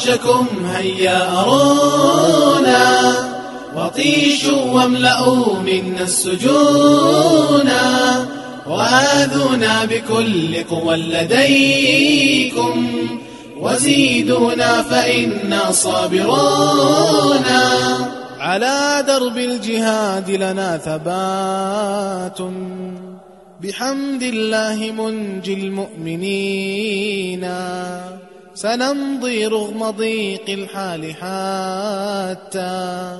بطشكم هيا أرونا وطيشوا واملأوا منا السجونا وآذونا بكل قوى لديكم وزيدونا فإنا صابرون على درب الجهاد لنا ثبات بحمد الله منجي المؤمنين سنمضي رغم ضيق الحال حتى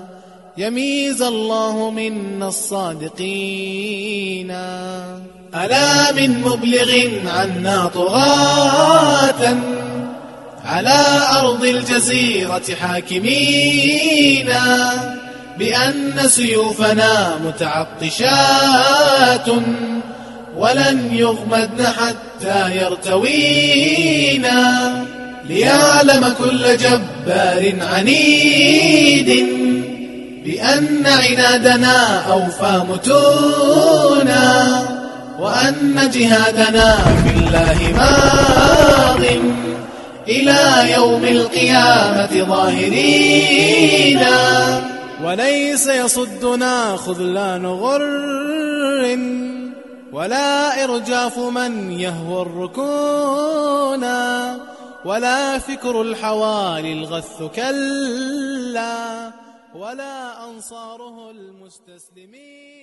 يميز الله منا الصادقين. ألا من مبلغ عنا طغاة على أرض الجزيرة حاكمين. بأن سيوفنا متعطشات ولن يغمدن حتى يرتوينا. ليعلم كل جبار عنيد بأن عنادنا أوفى متونا وأن جهادنا في الله ماض إلى يوم القيامة ظاهرين. وليس يصدنا خذلان غر ولا إرجاف من يهوى الركونا ولا فكر الحوالي الغث كلا ولا أنصاره المستسلمين.